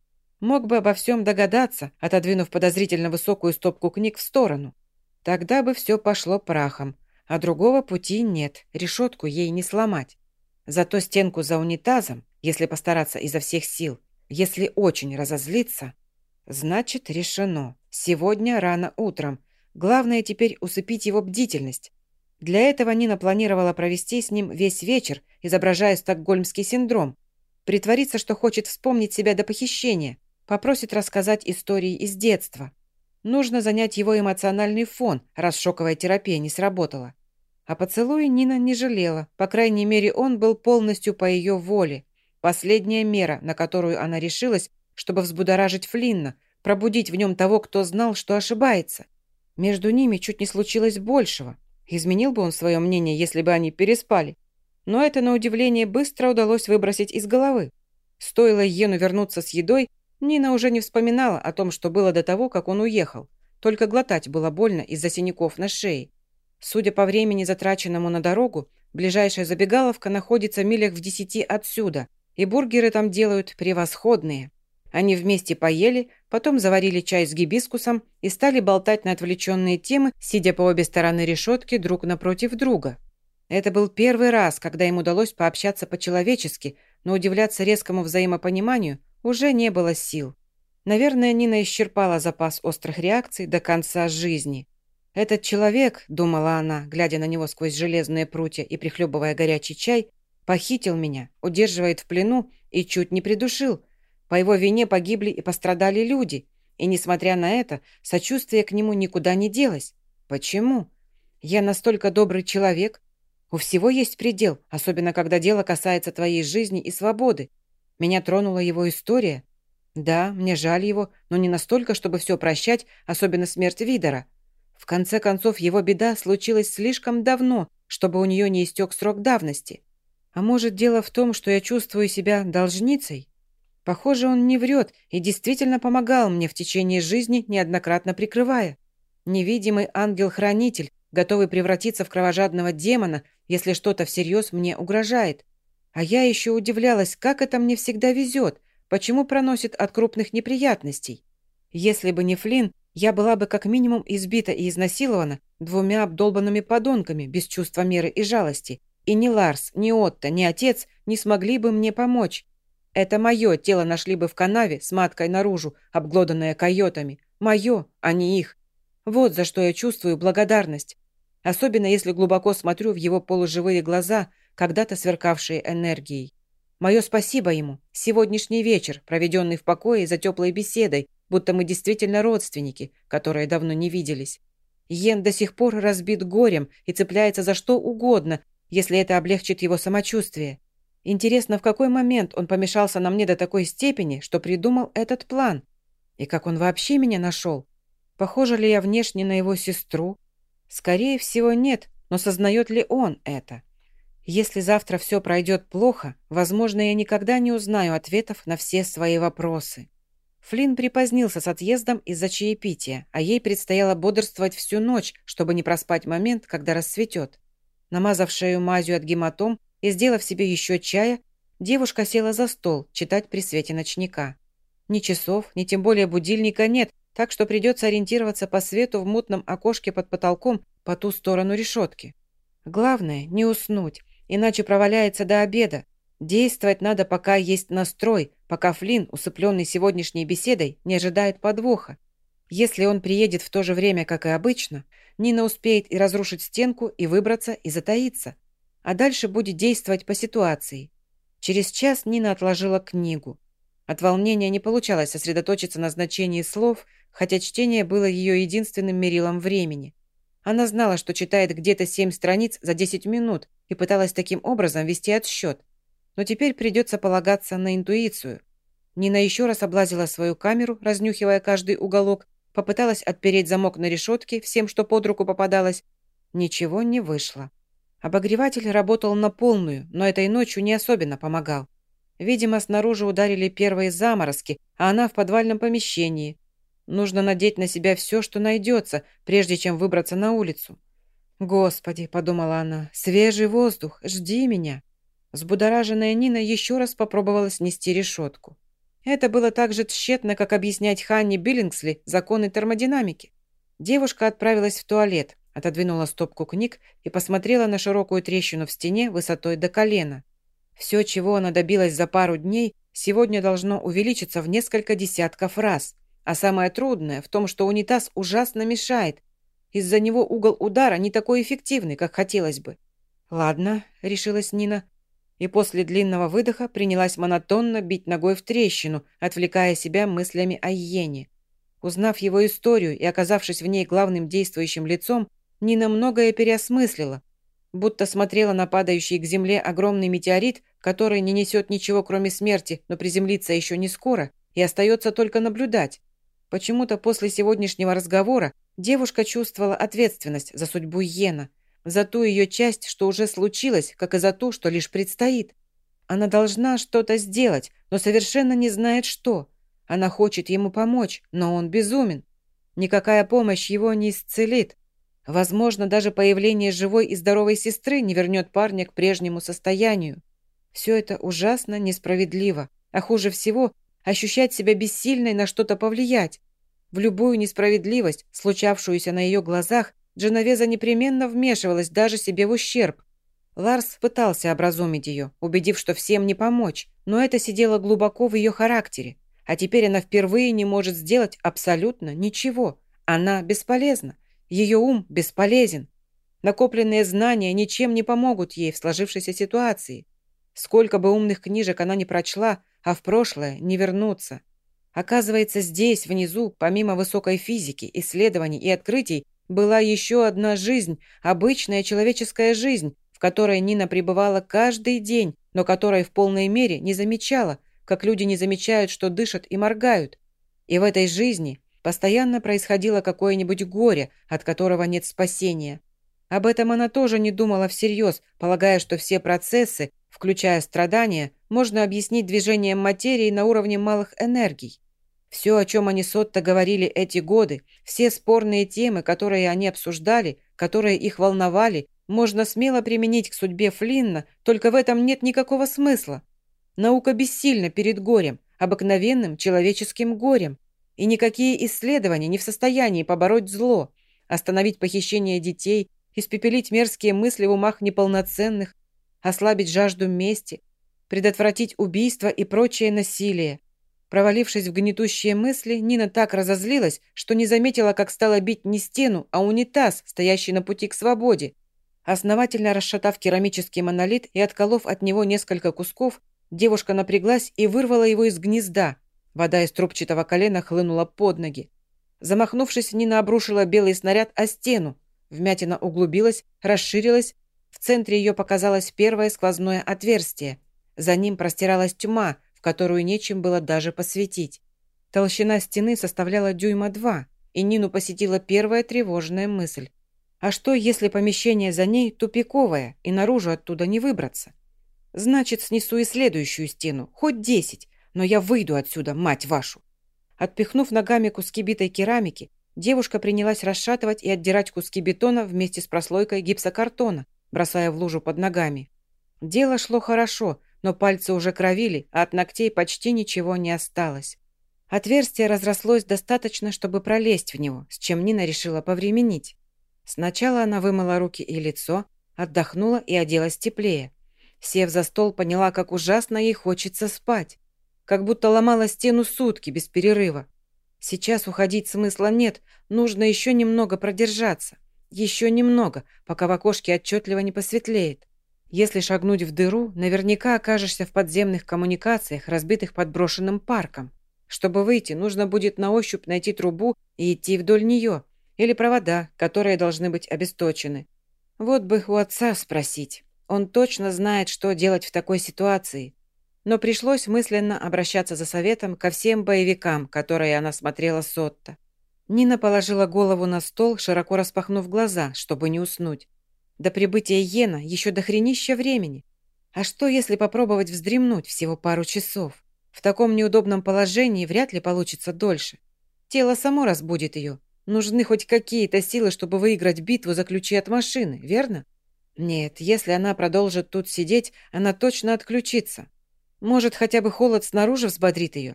Мог бы обо всем догадаться, отодвинув подозрительно высокую стопку книг в сторону. Тогда бы все пошло прахом. А другого пути нет, решетку ей не сломать. Зато стенку за унитазом, если постараться изо всех сил, если очень разозлиться, значит решено. Сегодня рано утром. Главное теперь усыпить его бдительность. Для этого Нина планировала провести с ним весь вечер, изображая стокгольмский синдром. Притвориться, что хочет вспомнить себя до похищения. Попросит рассказать истории из детства. Нужно занять его эмоциональный фон, раз шоковая терапия не сработала. А поцелуя Нина не жалела. По крайней мере, он был полностью по ее воле. Последняя мера, на которую она решилась, чтобы взбудоражить Флинна, пробудить в нем того, кто знал, что ошибается. Между ними чуть не случилось большего. Изменил бы он свое мнение, если бы они переспали. Но это, на удивление, быстро удалось выбросить из головы. Стоило Йену вернуться с едой, Нина уже не вспоминала о том, что было до того, как он уехал. Только глотать было больно из-за синяков на шее. Судя по времени, затраченному на дорогу, ближайшая забегаловка находится милях в десяти отсюда, и бургеры там делают превосходные. Они вместе поели, потом заварили чай с гибискусом и стали болтать на отвлеченные темы, сидя по обе стороны решетки друг напротив друга. Это был первый раз, когда им удалось пообщаться по-человечески, но удивляться резкому взаимопониманию уже не было сил. Наверное, Нина исчерпала запас острых реакций до конца жизни. «Этот человек», — думала она, глядя на него сквозь железные прутья и прихлебывая горячий чай, похитил меня, удерживает в плену и чуть не придушил. По его вине погибли и пострадали люди. И, несмотря на это, сочувствие к нему никуда не делось. Почему? Я настолько добрый человек. У всего есть предел, особенно когда дело касается твоей жизни и свободы. Меня тронула его история. Да, мне жаль его, но не настолько, чтобы все прощать, особенно смерть Видера. В конце концов, его беда случилась слишком давно, чтобы у нее не истек срок давности. А может, дело в том, что я чувствую себя должницей? Похоже, он не врет и действительно помогал мне в течение жизни, неоднократно прикрывая. Невидимый ангел-хранитель, готовый превратиться в кровожадного демона, если что-то всерьез мне угрожает. А я еще удивлялась, как это мне всегда везет, почему проносит от крупных неприятностей. Если бы не Флинн, я была бы как минимум избита и изнасилована двумя обдолбанными подонками без чувства меры и жалости. И ни Ларс, ни Отто, ни отец не смогли бы мне помочь. Это мое тело нашли бы в канаве с маткой наружу, обглоданное койотами. Мое, а не их. Вот за что я чувствую благодарность. Особенно если глубоко смотрю в его полуживые глаза, когда-то сверкавшие энергией. Мое спасибо ему. Сегодняшний вечер, проведенный в покое за теплой беседой, будто мы действительно родственники, которые давно не виделись. Йен до сих пор разбит горем и цепляется за что угодно, если это облегчит его самочувствие. Интересно, в какой момент он помешался на мне до такой степени, что придумал этот план? И как он вообще меня нашел? Похожа ли я внешне на его сестру? Скорее всего, нет, но сознает ли он это? Если завтра все пройдет плохо, возможно, я никогда не узнаю ответов на все свои вопросы. Флинн припозднился с отъездом из-за чаепития, а ей предстояло бодрствовать всю ночь, чтобы не проспать момент, когда рассветет. Намазав шею мазью от гематом и сделав себе еще чая, девушка села за стол читать при свете ночника. Ни часов, ни тем более будильника нет, так что придется ориентироваться по свету в мутном окошке под потолком по ту сторону решетки. Главное – не уснуть, иначе проваляется до обеда, Действовать надо, пока есть настрой, пока Флинн, усыпленный сегодняшней беседой, не ожидает подвоха. Если он приедет в то же время, как и обычно, Нина успеет и разрушить стенку, и выбраться, и затаиться. А дальше будет действовать по ситуации. Через час Нина отложила книгу. От волнения не получалось сосредоточиться на значении слов, хотя чтение было ее единственным мерилом времени. Она знала, что читает где-то семь страниц за 10 минут и пыталась таким образом вести отсчет – но теперь придется полагаться на интуицию. Нина еще раз облазила свою камеру, разнюхивая каждый уголок, попыталась отпереть замок на решетке всем, что под руку попадалось. Ничего не вышло. Обогреватель работал на полную, но этой ночью не особенно помогал. Видимо, снаружи ударили первые заморозки, а она в подвальном помещении. Нужно надеть на себя все, что найдется, прежде чем выбраться на улицу. «Господи», — подумала она, — «свежий воздух, жди меня». Взбудораженная Нина еще раз попробовала снести решетку. Это было так же тщетно, как объяснять Ханне Биллингсли законы термодинамики. Девушка отправилась в туалет, отодвинула стопку книг и посмотрела на широкую трещину в стене высотой до колена. Все, чего она добилась за пару дней, сегодня должно увеличиться в несколько десятков раз. А самое трудное в том, что унитаз ужасно мешает. Из-за него угол удара не такой эффективный, как хотелось бы. «Ладно», — решилась Нина, и после длинного выдоха принялась монотонно бить ногой в трещину, отвлекая себя мыслями о Йене. Узнав его историю и оказавшись в ней главным действующим лицом, Нина многое переосмыслила, будто смотрела на падающий к земле огромный метеорит, который не несет ничего, кроме смерти, но приземлится еще не скоро, и остается только наблюдать. Почему-то после сегодняшнего разговора девушка чувствовала ответственность за судьбу Йена, за ту ее часть, что уже случилось, как и за ту, что лишь предстоит. Она должна что-то сделать, но совершенно не знает, что. Она хочет ему помочь, но он безумен. Никакая помощь его не исцелит. Возможно, даже появление живой и здоровой сестры не вернет парня к прежнему состоянию. Все это ужасно несправедливо. А хуже всего, ощущать себя бессильной на что-то повлиять. В любую несправедливость, случавшуюся на ее глазах, Дженовеза непременно вмешивалась даже себе в ущерб. Ларс пытался образумить ее, убедив, что всем не помочь, но это сидело глубоко в ее характере. А теперь она впервые не может сделать абсолютно ничего. Она бесполезна. Ее ум бесполезен. Накопленные знания ничем не помогут ей в сложившейся ситуации. Сколько бы умных книжек она не прочла, а в прошлое не вернуться. Оказывается, здесь, внизу, помимо высокой физики, исследований и открытий, была еще одна жизнь, обычная человеческая жизнь, в которой Нина пребывала каждый день, но которой в полной мере не замечала, как люди не замечают, что дышат и моргают. И в этой жизни постоянно происходило какое-нибудь горе, от которого нет спасения. Об этом она тоже не думала всерьез, полагая, что все процессы, включая страдания, можно объяснить движением материи на уровне малых энергий. Все, о чем они с Отто говорили эти годы, все спорные темы, которые они обсуждали, которые их волновали, можно смело применить к судьбе Флинна, только в этом нет никакого смысла. Наука бессильна перед горем, обыкновенным человеческим горем. И никакие исследования не в состоянии побороть зло, остановить похищение детей, испепелить мерзкие мысли в умах неполноценных, ослабить жажду мести, предотвратить убийство и прочее насилие. Провалившись в гнетущие мысли, Нина так разозлилась, что не заметила, как стала бить не стену, а унитаз, стоящий на пути к свободе. Основательно расшатав керамический монолит и отколов от него несколько кусков, девушка напряглась и вырвала его из гнезда. Вода из трубчатого колена хлынула под ноги. Замахнувшись, Нина обрушила белый снаряд о стену. Вмятина углубилась, расширилась. В центре ее показалось первое сквозное отверстие. За ним простиралась тьма, в которую нечем было даже посветить. Толщина стены составляла дюйма два, и Нину посетила первая тревожная мысль. А что, если помещение за ней тупиковое, и наружу оттуда не выбраться? Значит, снесу и следующую стену, хоть десять, но я выйду отсюда, мать вашу. Отпихнув ногами куски битой керамики, девушка принялась расшатывать и отдирать куски бетона вместе с прослойкой гипсокартона, бросая в лужу под ногами. Дело шло хорошо, но пальцы уже кровили, а от ногтей почти ничего не осталось. Отверстие разрослось достаточно, чтобы пролезть в него, с чем Нина решила повременить. Сначала она вымыла руки и лицо, отдохнула и оделась теплее. Сев за стол, поняла, как ужасно ей хочется спать. Как будто ломала стену сутки без перерыва. Сейчас уходить смысла нет, нужно еще немного продержаться. Еще немного, пока в окошке отчетливо не посветлеет. Если шагнуть в дыру, наверняка окажешься в подземных коммуникациях, разбитых подброшенным парком. Чтобы выйти, нужно будет на ощупь найти трубу и идти вдоль нее – или провода, которые должны быть обесточены. Вот бы у отца спросить. Он точно знает, что делать в такой ситуации. Но пришлось мысленно обращаться за советом ко всем боевикам, которые она смотрела с Отто. Нина положила голову на стол, широко распахнув глаза, чтобы не уснуть. До прибытия Йена еще до хренища времени. А что, если попробовать вздремнуть всего пару часов? В таком неудобном положении вряд ли получится дольше. Тело само разбудит ее, Нужны хоть какие-то силы, чтобы выиграть битву за ключи от машины, верно? Нет, если она продолжит тут сидеть, она точно отключится. Может, хотя бы холод снаружи взбодрит ее.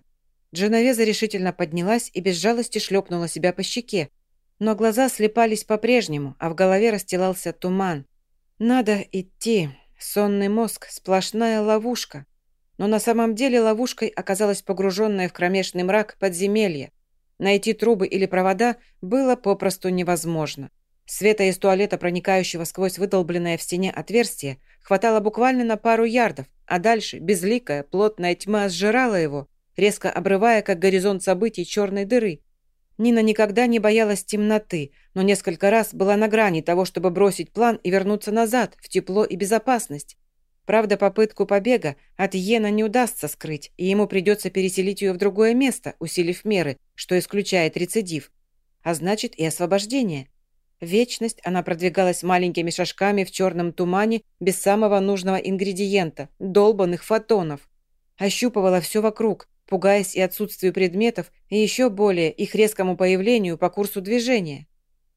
Дженовеза решительно поднялась и без жалости шлепнула себя по щеке. Но глаза слепались по-прежнему, а в голове расстилался туман. Надо идти. Сонный мозг – сплошная ловушка. Но на самом деле ловушкой оказалась погруженная в кромешный мрак подземелье. Найти трубы или провода было попросту невозможно. Света из туалета, проникающего сквозь выдолбленное в стене отверстие, хватало буквально на пару ярдов, а дальше безликая, плотная тьма сжирала его, резко обрывая, как горизонт событий черной дыры. Нина никогда не боялась темноты, но несколько раз была на грани того, чтобы бросить план и вернуться назад, в тепло и безопасность. Правда, попытку побега от Йена не удастся скрыть, и ему придется переселить ее в другое место, усилив меры, что исключает рецидив. А значит и освобождение. Вечность она продвигалась маленькими шажками в черном тумане без самого нужного ингредиента – долбанных фотонов. Ощупывала все вокруг, пугаясь и отсутствию предметов, и еще более их резкому появлению по курсу движения.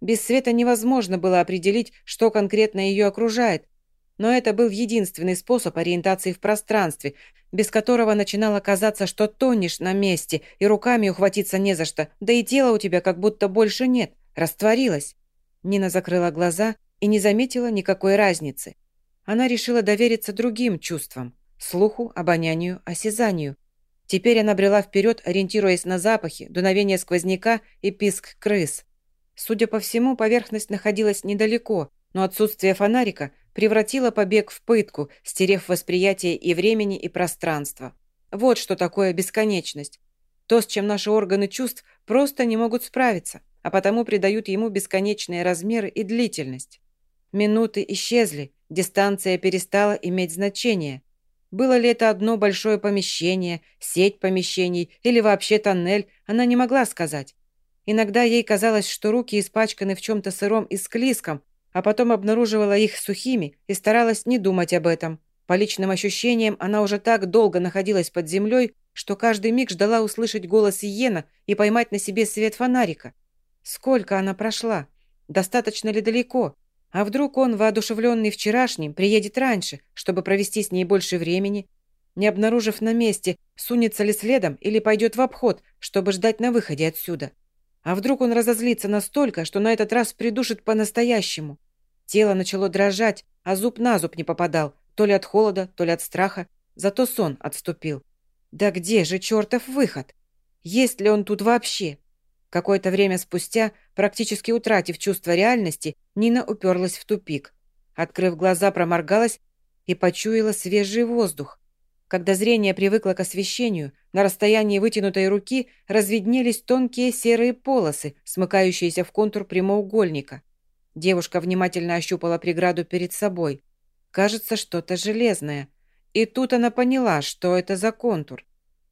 Без света невозможно было определить, что конкретно ее окружает, но это был единственный способ ориентации в пространстве, без которого начинало казаться, что тонешь на месте, и руками ухватиться не за что, да и тела у тебя как будто больше нет, растворилось. Нина закрыла глаза и не заметила никакой разницы. Она решила довериться другим чувствам – слуху, обонянию, осязанию. Теперь она брела вперед, ориентируясь на запахи, дуновение сквозняка и писк крыс. Судя по всему, поверхность находилась недалеко, но отсутствие фонарика превратило побег в пытку, стерев восприятие и времени, и пространства. Вот что такое бесконечность. То, с чем наши органы чувств просто не могут справиться, а потому придают ему бесконечные размеры и длительность. Минуты исчезли, дистанция перестала иметь значение. Было ли это одно большое помещение, сеть помещений или вообще тоннель, она не могла сказать. Иногда ей казалось, что руки испачканы в чем-то сыром и склизком, а потом обнаруживала их сухими и старалась не думать об этом. По личным ощущениям, она уже так долго находилась под землей, что каждый миг ждала услышать голос Иена и поймать на себе свет фонарика. Сколько она прошла? Достаточно ли далеко? А вдруг он, воодушевленный вчерашним, приедет раньше, чтобы провести с ней больше времени? Не обнаружив на месте, сунется ли следом или пойдет в обход, чтобы ждать на выходе отсюда? А вдруг он разозлится настолько, что на этот раз придушит по-настоящему? Тело начало дрожать, а зуб на зуб не попадал, то ли от холода, то ли от страха. Зато сон отступил. Да где же чертов выход? Есть ли он тут вообще? Какое-то время спустя, практически утратив чувство реальности, Нина уперлась в тупик. Открыв глаза, проморгалась и почуяла свежий воздух. Когда зрение привыкло к освещению, на расстоянии вытянутой руки разведнелись тонкие серые полосы, смыкающиеся в контур прямоугольника. Девушка внимательно ощупала преграду перед собой. Кажется, что-то железное. И тут она поняла, что это за контур.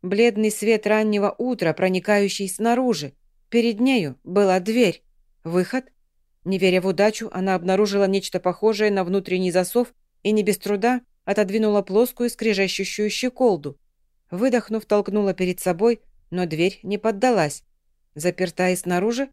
Бледный свет раннего утра, проникающий снаружи. Перед нею была дверь. Выход? Не веря в удачу, она обнаружила нечто похожее на внутренний засов и не без труда отодвинула плоскую скрежещущую щеколду. Выдохнув, толкнула перед собой, но дверь не поддалась. Заперта и снаружи,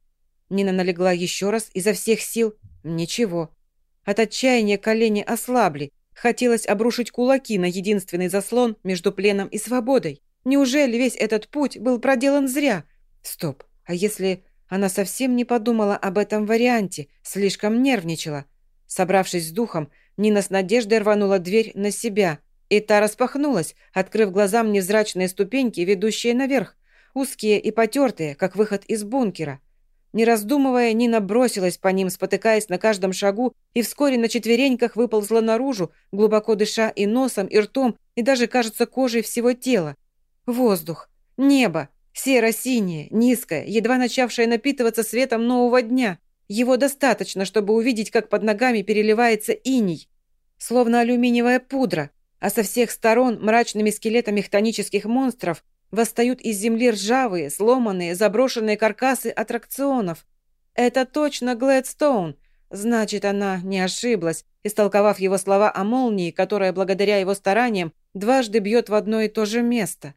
Нина налегла еще раз изо всех сил. Ничего. От отчаяния колени ослабли. Хотелось обрушить кулаки на единственный заслон между пленом и свободой. Неужели весь этот путь был проделан зря? Стоп. А если она совсем не подумала об этом варианте, слишком нервничала? Собравшись с духом, Нина с надеждой рванула дверь на себя. И та распахнулась, открыв глазам невзрачные ступеньки, ведущие наверх, узкие и потертые, как выход из бункера. Не раздумывая, Нина бросилась по ним, спотыкаясь на каждом шагу, и вскоре на четвереньках выползла наружу, глубоко дыша и носом, и ртом, и даже, кажется, кожей всего тела. Воздух, небо, серо-синее, низкое, едва начавшее напитываться светом нового дня. Его достаточно, чтобы увидеть, как под ногами переливается иней, словно алюминиевая пудра, а со всех сторон мрачными скелетами хтонических монстров Восстают из земли ржавые, сломанные, заброшенные каркасы аттракционов. Это точно Глэдстоун. Значит, она не ошиблась, истолковав его слова о молнии, которая, благодаря его стараниям, дважды бьет в одно и то же место.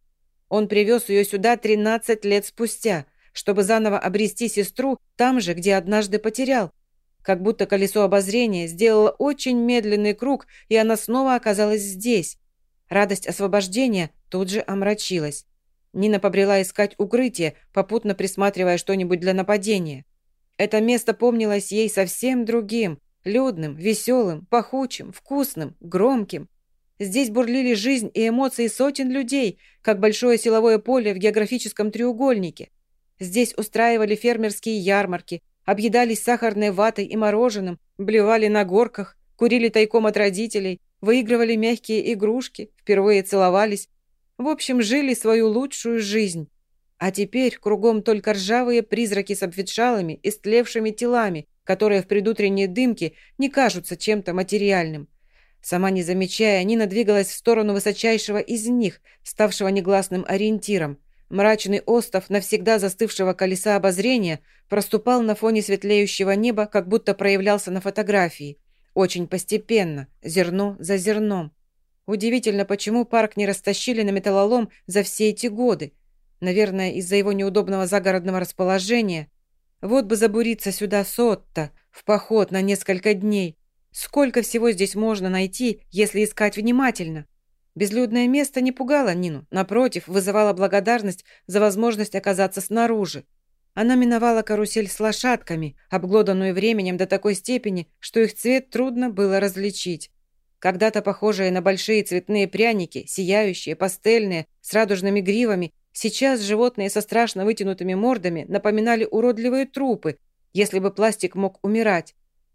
Он привез ее сюда 13 лет спустя, чтобы заново обрести сестру там же, где однажды потерял. Как будто колесо обозрения сделало очень медленный круг, и она снова оказалась здесь. Радость освобождения тут же омрачилась. Нина побрела искать укрытие, попутно присматривая что-нибудь для нападения. Это место помнилось ей совсем другим, людным, веселым, пахучим, вкусным, громким. Здесь бурлили жизнь и эмоции сотен людей, как большое силовое поле в географическом треугольнике. Здесь устраивали фермерские ярмарки, объедались сахарной ватой и мороженым, блевали на горках, курили тайком от родителей, выигрывали мягкие игрушки, впервые целовались, в общем, жили свою лучшую жизнь. А теперь кругом только ржавые призраки с обветшалыми, истлевшими телами, которые в предутренней дымке не кажутся чем-то материальным. Сама не замечая, Нина двигалась в сторону высочайшего из них, ставшего негласным ориентиром. Мрачный остов навсегда застывшего колеса обозрения проступал на фоне светлеющего неба, как будто проявлялся на фотографии. Очень постепенно, зерно за зерном. Удивительно, почему парк не растащили на металлолом за все эти годы. Наверное, из-за его неудобного загородного расположения. Вот бы забуриться сюда с Отто, в поход на несколько дней. Сколько всего здесь можно найти, если искать внимательно? Безлюдное место не пугало Нину, напротив, вызывало благодарность за возможность оказаться снаружи. Она миновала карусель с лошадками, обглоданную временем до такой степени, что их цвет трудно было различить. Когда-то похожие на большие цветные пряники, сияющие, пастельные, с радужными гривами, сейчас животные со страшно вытянутыми мордами напоминали уродливые трупы, если бы пластик мог умирать.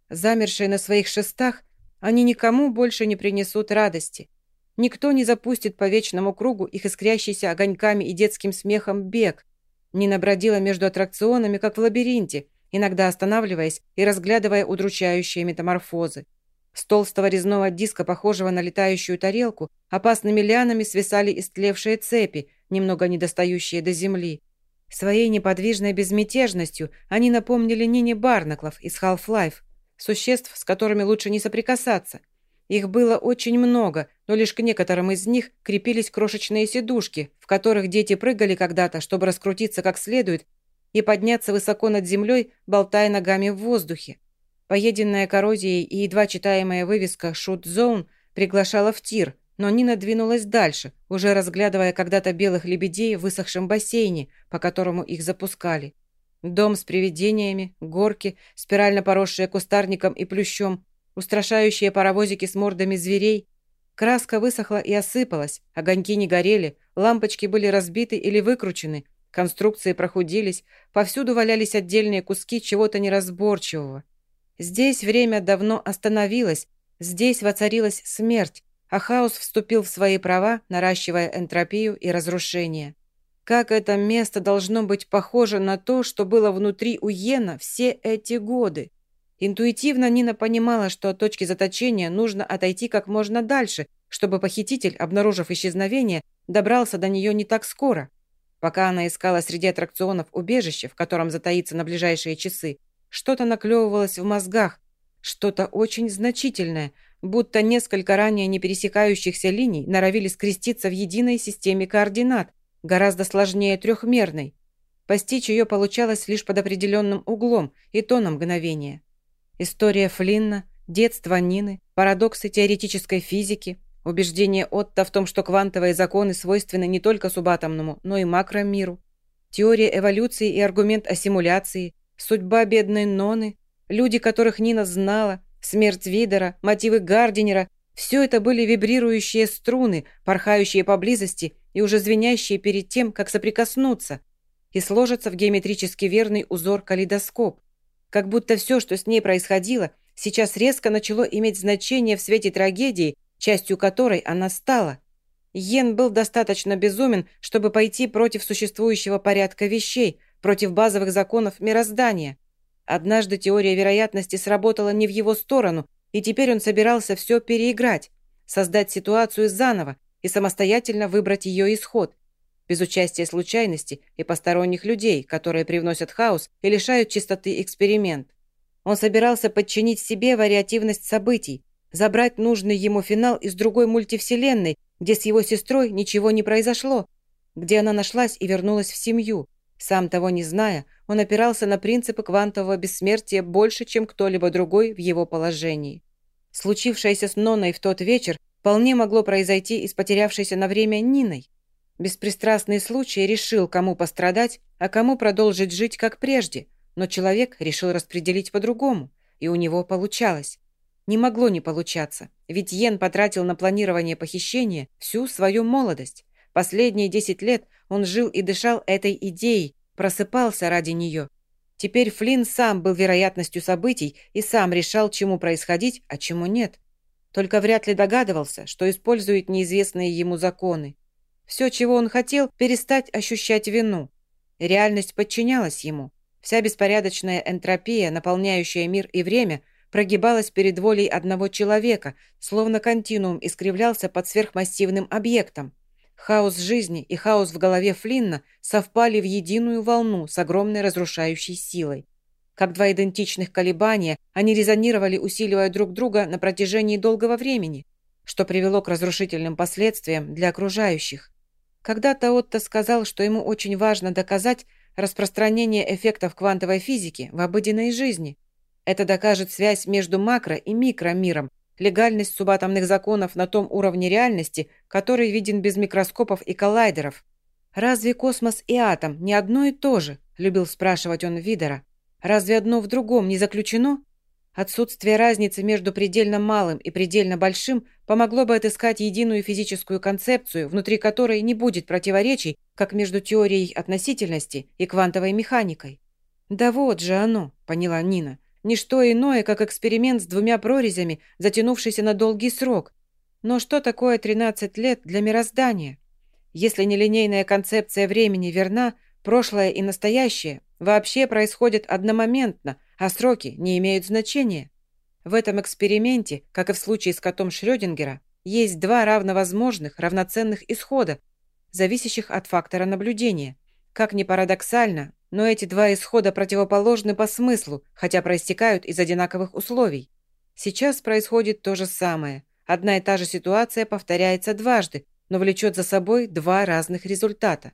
Замершие на своих шестах, они никому больше не принесут радости. Никто не запустит по вечному кругу их искрящийся огоньками и детским смехом бег. Нина бродила между аттракционами, как в лабиринте, иногда останавливаясь и разглядывая удручающие метаморфозы. С толстого резного диска, похожего на летающую тарелку, опасными лианами свисали истлевшие цепи, немного недостающие до земли. Своей неподвижной безмятежностью они напомнили Нине Барнаклов из Half-Life, существ, с которыми лучше не соприкасаться – их было очень много, но лишь к некоторым из них крепились крошечные сидушки, в которых дети прыгали когда-то, чтобы раскрутиться как следует и подняться высоко над землей, болтая ногами в воздухе. Поеденная коррозией и едва читаемая вывеска «Shoot Zone» приглашала в тир, но Нина двинулась дальше, уже разглядывая когда-то белых лебедей в высохшем бассейне, по которому их запускали. Дом с привидениями, горки, спирально поросшие кустарником и плющом, устрашающие паровозики с мордами зверей. Краска высохла и осыпалась, огоньки не горели, лампочки были разбиты или выкручены, конструкции прохудились, повсюду валялись отдельные куски чего-то неразборчивого. Здесь время давно остановилось, здесь воцарилась смерть, а хаос вступил в свои права, наращивая энтропию и разрушение. Как это место должно быть похоже на то, что было внутри у Йена все эти годы? Интуитивно Нина понимала, что от точки заточения нужно отойти как можно дальше, чтобы похититель, обнаружив исчезновение, добрался до нее не так скоро. Пока она искала среди аттракционов убежище, в котором затаиться на ближайшие часы, что-то наклевывалось в мозгах, что-то очень значительное, будто несколько ранее не пересекающихся линий норовили скреститься в единой системе координат, гораздо сложнее трехмерной. Постичь ее получалось лишь под определенным углом, и то на мгновение. История Флинна, детство Нины, парадоксы теоретической физики, убеждение Отто в том, что квантовые законы свойственны не только субатомному, но и макромиру, теория эволюции и аргумент о симуляции, судьба бедной Ноны, люди, которых Нина знала, смерть Видера, мотивы Гардинера – все это были вибрирующие струны, порхающие поблизости и уже звенящие перед тем, как соприкоснуться, и сложатся в геометрически верный узор калейдоскоп. Как будто все, что с ней происходило, сейчас резко начало иметь значение в свете трагедии, частью которой она стала. Йен был достаточно безумен, чтобы пойти против существующего порядка вещей, против базовых законов мироздания. Однажды теория вероятности сработала не в его сторону, и теперь он собирался все переиграть, создать ситуацию заново и самостоятельно выбрать ее исход – без участия случайности и посторонних людей, которые привносят хаос и лишают чистоты эксперимент. Он собирался подчинить себе вариативность событий, забрать нужный ему финал из другой мультивселенной, где с его сестрой ничего не произошло, где она нашлась и вернулась в семью. Сам того не зная, он опирался на принципы квантового бессмертия больше, чем кто-либо другой в его положении. Случившееся с Ноной в тот вечер вполне могло произойти и с потерявшейся на время Ниной. Беспристрастный случай решил, кому пострадать, а кому продолжить жить как прежде, но человек решил распределить по-другому, и у него получалось. Не могло не получаться, ведь Йен потратил на планирование похищения всю свою молодость. Последние десять лет он жил и дышал этой идеей, просыпался ради нее. Теперь Флинн сам был вероятностью событий и сам решал, чему происходить, а чему нет. Только вряд ли догадывался, что использует неизвестные ему законы. Все, чего он хотел, перестать ощущать вину. Реальность подчинялась ему. Вся беспорядочная энтропия, наполняющая мир и время, прогибалась перед волей одного человека, словно континуум искривлялся под сверхмассивным объектом. Хаос жизни и хаос в голове Флинна совпали в единую волну с огромной разрушающей силой. Как два идентичных колебания, они резонировали, усиливая друг друга на протяжении долгого времени, что привело к разрушительным последствиям для окружающих. Когда-то Отто сказал, что ему очень важно доказать распространение эффектов квантовой физики в обыденной жизни. Это докажет связь между макро- и микромиром, легальность субатомных законов на том уровне реальности, который виден без микроскопов и коллайдеров. «Разве космос и атом не одно и то же?» – любил спрашивать он Видера. «Разве одно в другом не заключено?» Отсутствие разницы между предельно малым и предельно большим помогло бы отыскать единую физическую концепцию, внутри которой не будет противоречий, как между теорией относительности и квантовой механикой. «Да вот же оно», – поняла Нина. «Ничто иное, как эксперимент с двумя прорезями, затянувшийся на долгий срок. Но что такое 13 лет для мироздания? Если нелинейная концепция времени верна, прошлое и настоящее вообще происходят одномоментно – а сроки не имеют значения. В этом эксперименте, как и в случае с котом Шрёдингера, есть два равновозможных, равноценных исхода, зависящих от фактора наблюдения. Как ни парадоксально, но эти два исхода противоположны по смыслу, хотя проистекают из одинаковых условий. Сейчас происходит то же самое. Одна и та же ситуация повторяется дважды, но влечет за собой два разных результата.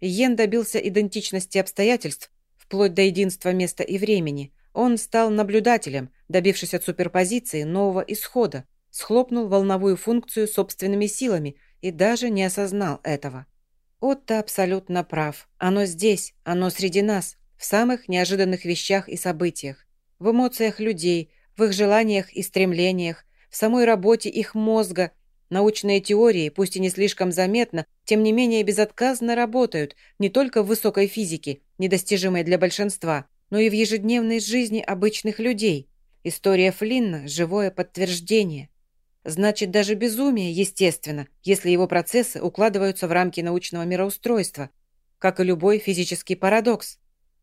Йен добился идентичности обстоятельств, вплоть до единства места и времени, он стал наблюдателем, добившись от суперпозиции нового исхода, схлопнул волновую функцию собственными силами и даже не осознал этого. Отто абсолютно прав. Оно здесь, оно среди нас, в самых неожиданных вещах и событиях, в эмоциях людей, в их желаниях и стремлениях, в самой работе их мозга. Научные теории, пусть и не слишком заметно, тем не менее безотказно работают не только в высокой физике, недостижимой для большинства, но и в ежедневной жизни обычных людей. История Флинна – живое подтверждение. Значит, даже безумие естественно, если его процессы укладываются в рамки научного мироустройства, как и любой физический парадокс.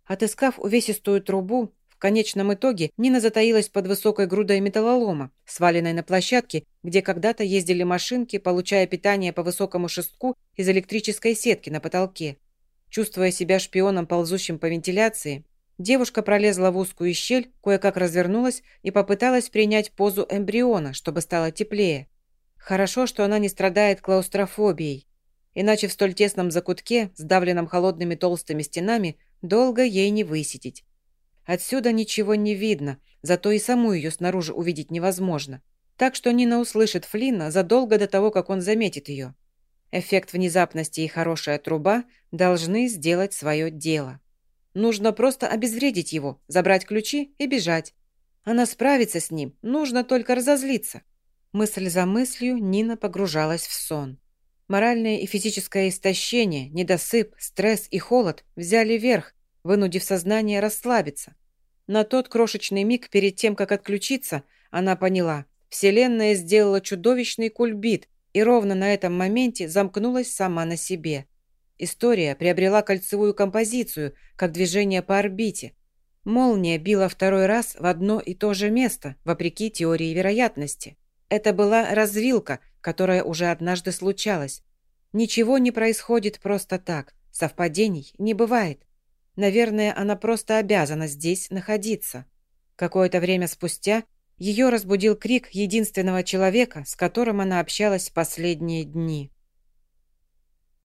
Отыскав увесистую трубу, в конечном итоге Нина затаилась под высокой грудой металлолома, сваленной на площадке, где когда-то ездили машинки, получая питание по высокому шестку из электрической сетки на потолке. Чувствуя себя шпионом, ползущим по вентиляции, Девушка пролезла в узкую щель, кое-как развернулась и попыталась принять позу эмбриона, чтобы стало теплее. Хорошо, что она не страдает клаустрофобией. Иначе в столь тесном закутке, сдавленном холодными толстыми стенами, долго ей не высидеть. Отсюда ничего не видно, зато и саму ее снаружи увидеть невозможно. Так что Нина услышит Флина задолго до того, как он заметит ее. Эффект внезапности и хорошая труба должны сделать свое дело. Нужно просто обезвредить его, забрать ключи и бежать. Она справится с ним, нужно только разозлиться. Мысль за мыслью Нина погружалась в сон. Моральное и физическое истощение, недосып, стресс и холод взяли верх, вынудив сознание расслабиться. На тот крошечный миг перед тем, как отключиться, она поняла, Вселенная сделала чудовищный кульбит и ровно на этом моменте замкнулась сама на себе – История приобрела кольцевую композицию, как движение по орбите. Молния била второй раз в одно и то же место, вопреки теории вероятности. Это была развилка, которая уже однажды случалась. Ничего не происходит просто так, совпадений не бывает. Наверное, она просто обязана здесь находиться. Какое-то время спустя ее разбудил крик единственного человека, с которым она общалась последние дни.